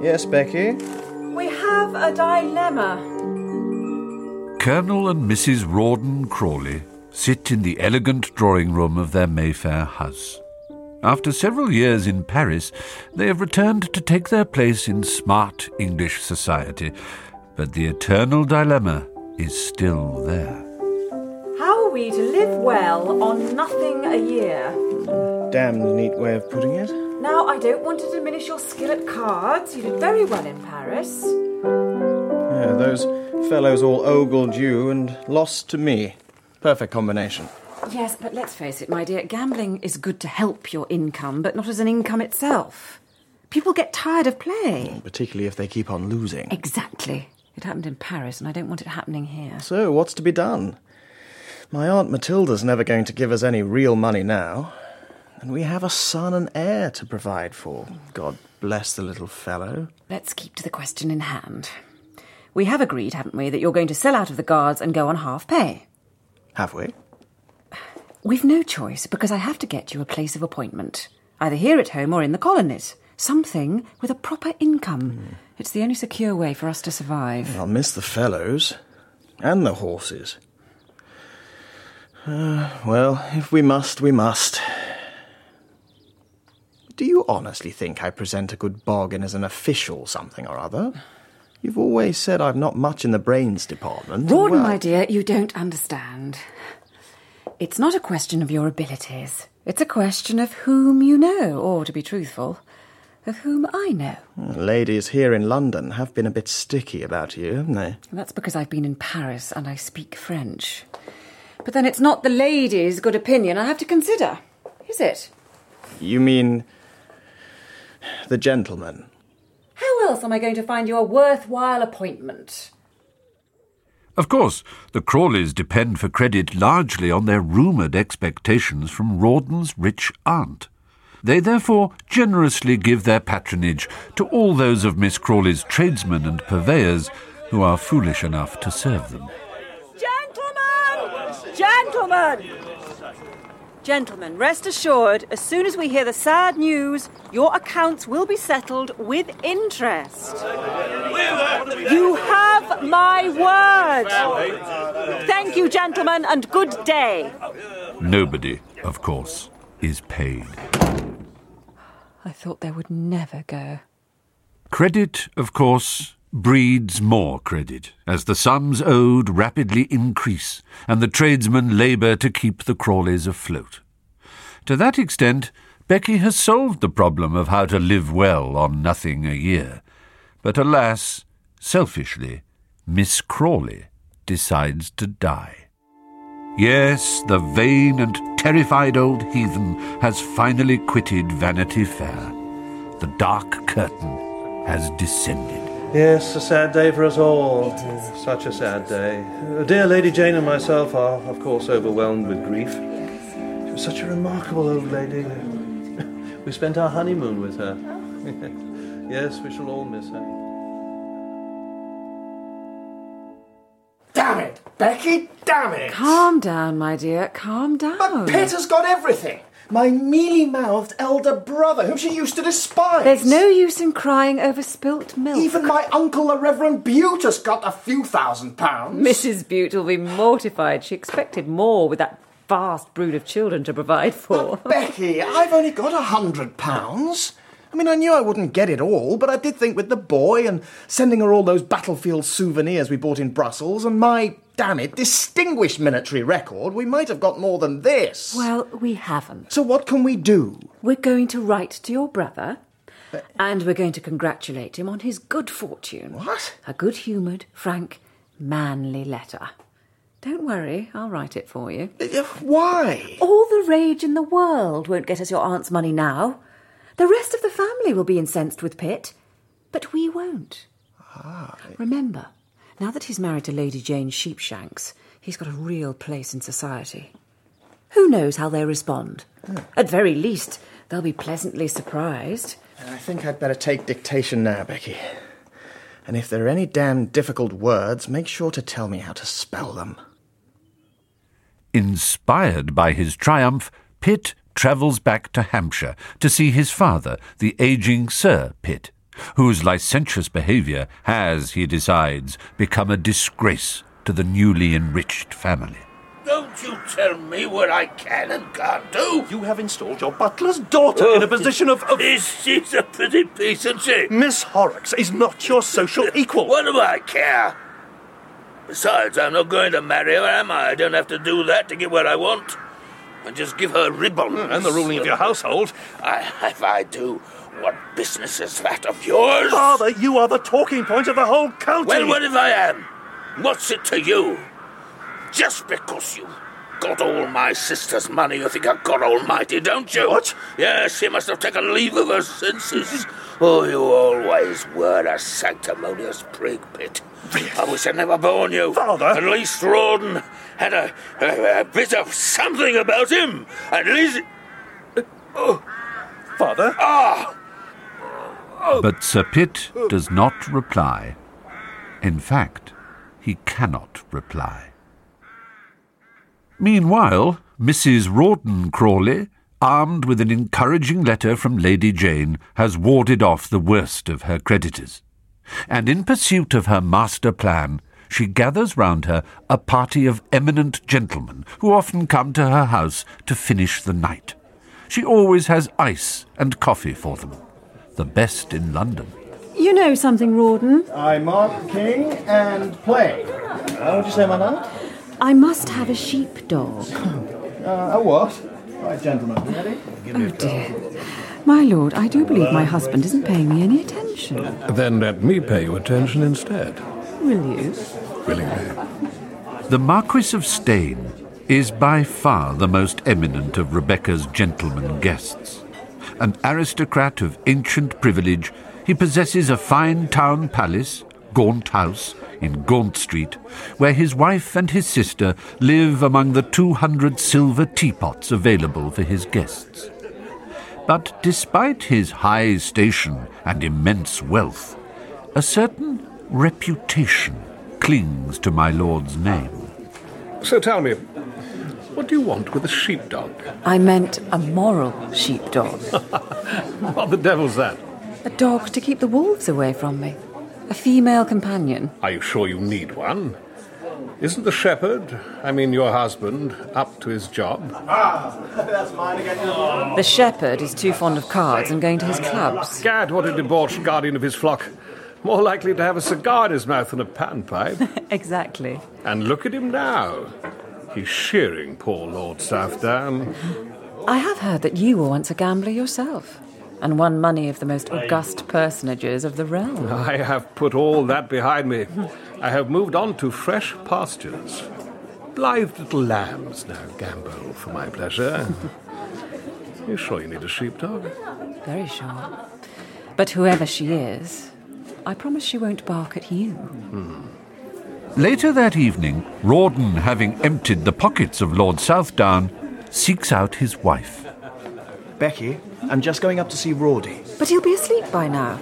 Yes, Becky? We have a dilemma. Colonel and Mrs. Rawdon Crawley sit in the elegant drawing room of their Mayfair house. After several years in Paris, they have returned to take their place in smart English society, but the eternal dilemma is still there. How are we to live well on nothing a year? Damned neat way of putting it. Now, I don't want to diminish your skill at cards. You did very well in Paris. Yeah, those fellows all ogled you and lost to me. Perfect combination. Yes, but let's face it, my dear, gambling is good to help your income, but not as an income itself. People get tired of play. Particularly if they keep on losing. Exactly. It happened in Paris, and I don't want it happening here. So, what's to be done? My Aunt Matilda's never going to give us any real money now. And we have a son and heir to provide for. God bless the little fellow. Let's keep to the question in hand. We have agreed, haven't we, that you're going to sell out of the guards and go on half pay. Have we? We've no choice because I have to get you a place of appointment, either here at home or in the colonies. Something with a proper income. It's the only secure way for us to survive. I'll miss the fellows. And the horses. Uh, well, if we must, we must. Do you honestly think I present a good bargain as an official something or other? You've always said I've not much in the brains department. Rawdon, Well, my dear, you don't understand. It's not a question of your abilities. It's a question of whom you know, or, to be truthful, of whom I know. Ladies here in London have been a bit sticky about you, haven't they? That's because I've been in Paris and I speak French. But then it's not the ladies' good opinion I have to consider, is it? You mean the gentleman? How else am I going to find you a worthwhile appointment? Of course, the Crawleys depend for credit largely on their rumoured expectations from Rawdon's rich aunt. They therefore generously give their patronage to all those of Miss Crawley's tradesmen and purveyors who are foolish enough to serve them. Gentlemen! Gentlemen! Gentlemen, rest assured, as soon as we hear the sad news, your accounts will be settled with interest. You have my word! Thank you, gentlemen, and good day. Nobody, of course, is paid. I thought they would never go. Credit, of course, breeds more credit, as the sums owed rapidly increase, and the tradesmen labour to keep the Crawleys afloat. To that extent, Becky has solved the problem of how to live well on nothing a year. But alas, selfishly, Miss Crawley decides to die. Yes, the vain and terrified old heathen has finally quitted Vanity Fair. The dark curtain has descended. Yes, a sad day for us all. Such a sad day. Uh, dear Lady Jane and myself are, of course, overwhelmed with grief. She was such a remarkable old lady. we spent our honeymoon with her. yes, we shall all miss her. Damn it, Becky, damn it! Calm down, my dear, calm down. But Pitt has got everything. My mealy mouthed elder brother, whom she used to despise. There's no use in crying over spilt milk. Even my uncle, the Reverend Bute, has got a few thousand pounds. Mrs. Bute will be mortified. She expected more with that vast brood of children to provide for. But Becky, I've only got a hundred pounds. I mean, I knew I wouldn't get it all, but I did think with the boy and sending her all those battlefield souvenirs we bought in Brussels and my, damn it, distinguished military record, we might have got more than this. Well, we haven't. So what can we do? We're going to write to your brother, and we're going to congratulate him on his good fortune. What? A good humoured, frank, manly letter. Don't worry, I'll write it for you. Uh, Why? All the rage in the world won't get us your aunt's money now. The rest of the family will be incensed with Pitt, but we won't. Ah. Remember, now that he's married to Lady Jane Sheepshanks, he's got a real place in society. Who knows how they respond? At very least, they'll be pleasantly surprised. I think I'd better take dictation now, Becky. And if there are any damn difficult words, make sure to tell me how to spell them. Inspired by his triumph, Pitt travels back to Hampshire to see his father, the aging Sir Pitt, whose licentious behaviour has, he decides, become a disgrace to the newly enriched family. Don't you tell me what I can and can't do. You have installed your butler's daughter in a oh, position of. of... Is she's a pretty piece, isn't she? Miss Horrocks is not your social equal. What do I care? Besides, I'm not going to marry her, am I? I don't have to do that to get what I want. I just give her ribbons. And the ruling of your household. I, if I do, what business is that of yours? Father, you are the talking point of the whole county. Well, what if I am? What's it to you? Just because you got all my sister's money, you think I'm God Almighty, don't you? What? Yes, she must have taken leave of her senses. Oh, you always were a sanctimonious prig, Pitt. I wish I'd never born you. Father? At least Rawdon had a, a, a bit of something about him. At least. Oh, Father? ah! But Sir Pitt does not reply. In fact, he cannot reply. Meanwhile, Mrs. Rawdon Crawley, armed with an encouraging letter from Lady Jane, has warded off the worst of her creditors. And in pursuit of her master plan, she gathers round her a party of eminent gentlemen who often come to her house to finish the night. She always has ice and coffee for them, the best in London. You know something, Rawdon? I mark the king and play. How would you say, madame? I must have a sheepdog. Uh, a what? Right, gentlemen, you ready? Oh dear. My lord, I do believe my husband isn't paying me any attention. Then let me pay you attention instead. Will you? Willingly. The Marquis of Steyne is by far the most eminent of Rebecca's gentlemen guests. An aristocrat of ancient privilege, he possesses a fine town palace, Gaunt House, in Gaunt Street, where his wife and his sister live among the 200 silver teapots available for his guests. But despite his high station and immense wealth, a certain reputation clings to my lord's name. So tell me, what do you want with a sheepdog? I meant a moral sheepdog. What the devil's that? a dog to keep the wolves away from me. A female companion. Are you sure you need one? Isn't the shepherd, I mean your husband, up to his job? That's mine again. The shepherd is too fond of cards and going to his clubs. Gad, what a debauched guardian of his flock. More likely to have a cigar in his mouth than a panpipe. Exactly. and look at him now. He's shearing poor Lord Southdown. I have heard that you were once a gambler yourself and won money of the most august personages of the realm. I have put all that behind me. I have moved on to fresh pastures. Blithe little lambs now gambol for my pleasure. you sure you need a sheepdog? Very sure. But whoever she is, I promise she won't bark at you. Hmm. Later that evening, Rawdon, having emptied the pockets of Lord Southdown, seeks out his wife. Becky, I'm just going up to see Rawdy. But he'll be asleep by now.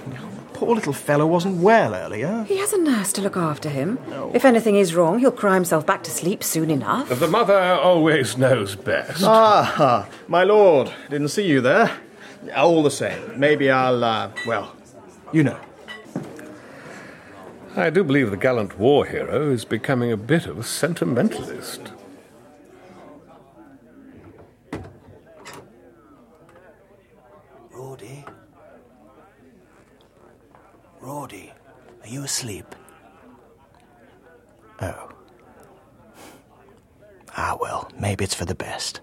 Poor little fellow wasn't well earlier. He has a nurse to look after him. If anything is wrong, he'll cry himself back to sleep soon enough. The mother always knows best. Ah, my lord, didn't see you there. All the same, maybe I'll, uh, well, you know. I do believe the gallant war hero is becoming a bit of a sentimentalist. Rawdy? Rawdy, are you asleep? Oh. Ah, well, maybe it's for the best.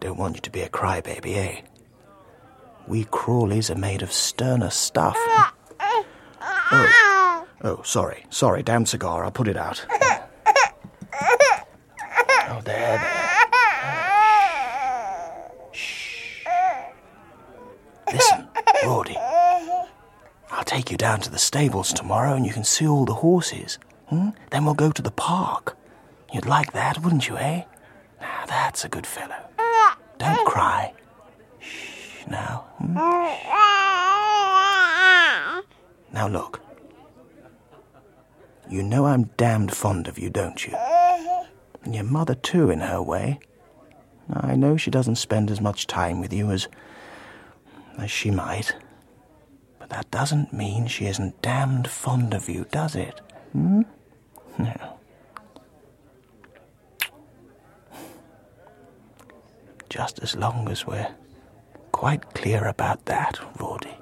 Don't want you to be a crybaby, eh? We Crawleys are made of sterner stuff. Oh, oh, sorry, sorry, damn cigar, I'll put it out. Oh, there, there. Down to the stables tomorrow and you can see all the horses. Hmm? Then we'll go to the park. You'd like that, wouldn't you, eh? Now, that's a good fellow. Don't cry. Shh, now. hmm? Now, look. You know I'm damned fond of you, don't you? And your mother, too, in her way. I know she doesn't spend as much time with you as. as she might. That doesn't mean she isn't damned fond of you, does it? Hmm? No. Just as long as we're quite clear about that, Rawdy.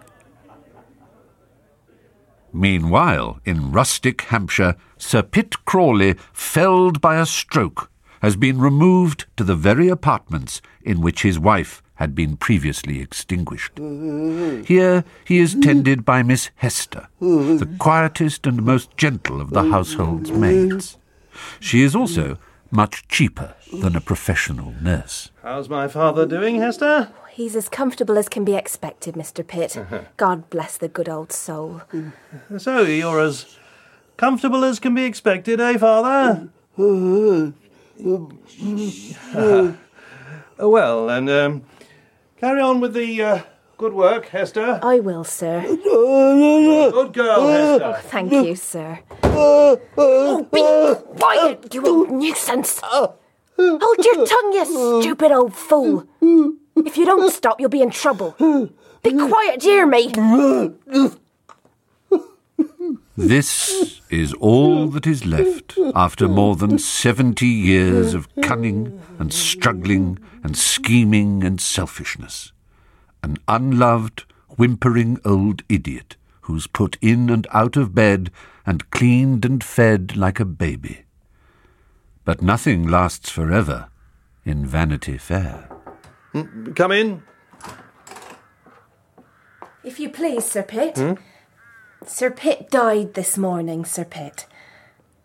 Meanwhile, in rustic Hampshire, Sir Pitt Crawley, felled by a stroke, has been removed to the very apartments in which his wife had been previously extinguished. Here he is tended by Miss Hester, the quietest and most gentle of the household's maids. She is also much cheaper than a professional nurse. How's my father doing, Hester? He's as comfortable as can be expected, Mr. Pitt. God bless the good old soul. So you're as comfortable as can be expected, eh, father? well, then, um, carry on with the uh, good work, Hester. I will, sir. Good girl, Hester. Thank you, sir. Oh, be quiet, you old nuisance! Hold your tongue, you stupid old fool! If you don't stop, you'll be in trouble. Be quiet, do you me? This is all that is left after more than seventy years of cunning and struggling and scheming and selfishness. An unloved, whimpering old idiot who's put in and out of bed and cleaned and fed like a baby. But nothing lasts forever in Vanity Fair. Mm, come in. If you please, Sir Pitt. Hmm? Sir Pitt died this morning, Sir Pitt.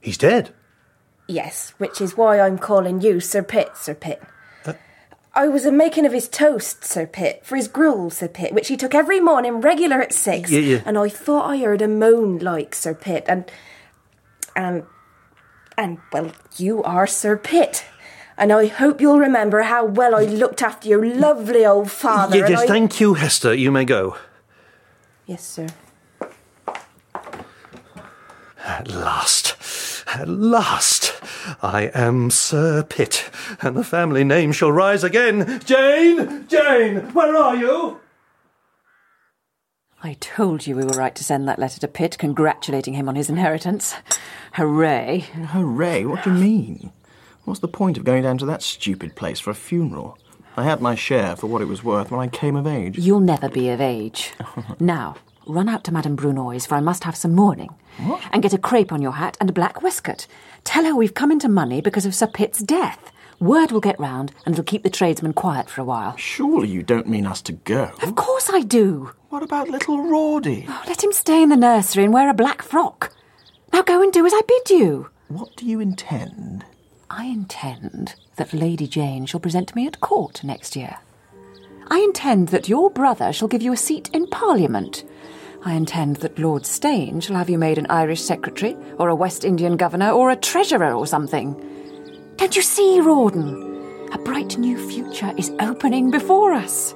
He's dead. Yes, which is why I'm calling you Sir Pitt, Sir Pitt. I was a making of his toast, Sir Pitt, for his gruel, Sir Pitt, which he took every morning regular at six. Yeah, yeah. And I thought I heard a moan like Sir Pitt, and and and well, you are Sir Pitt. And I hope you'll remember how well I looked after your lovely old father. Ye- yes, I- thank you, Hester. You may go. Yes, sir. At last, at last, I am Sir Pitt, and the family name shall rise again. Jane, Jane, where are you? I told you we were right to send that letter to Pitt congratulating him on his inheritance. Hooray. Hooray, what do you mean? What's the point of going down to that stupid place for a funeral? I had my share for what it was worth when I came of age. You'll never be of age. now, run out to Madame Brunoy's, for I must have some mourning. And get a crepe on your hat and a black waistcoat. Tell her we've come into money because of Sir Pitt's death. Word will get round, and it'll keep the tradesmen quiet for a while. Surely you don't mean us to go. Of course I do. What about little Rawdy? Oh, let him stay in the nursery and wear a black frock. Now go and do as I bid you. What do you intend? I intend that Lady Jane shall present me at court next year. I intend that your brother shall give you a seat in Parliament. I intend that Lord Steyne shall have you made an Irish secretary, or a West Indian governor, or a treasurer, or something. Don't you see, Rawdon? A bright new future is opening before us.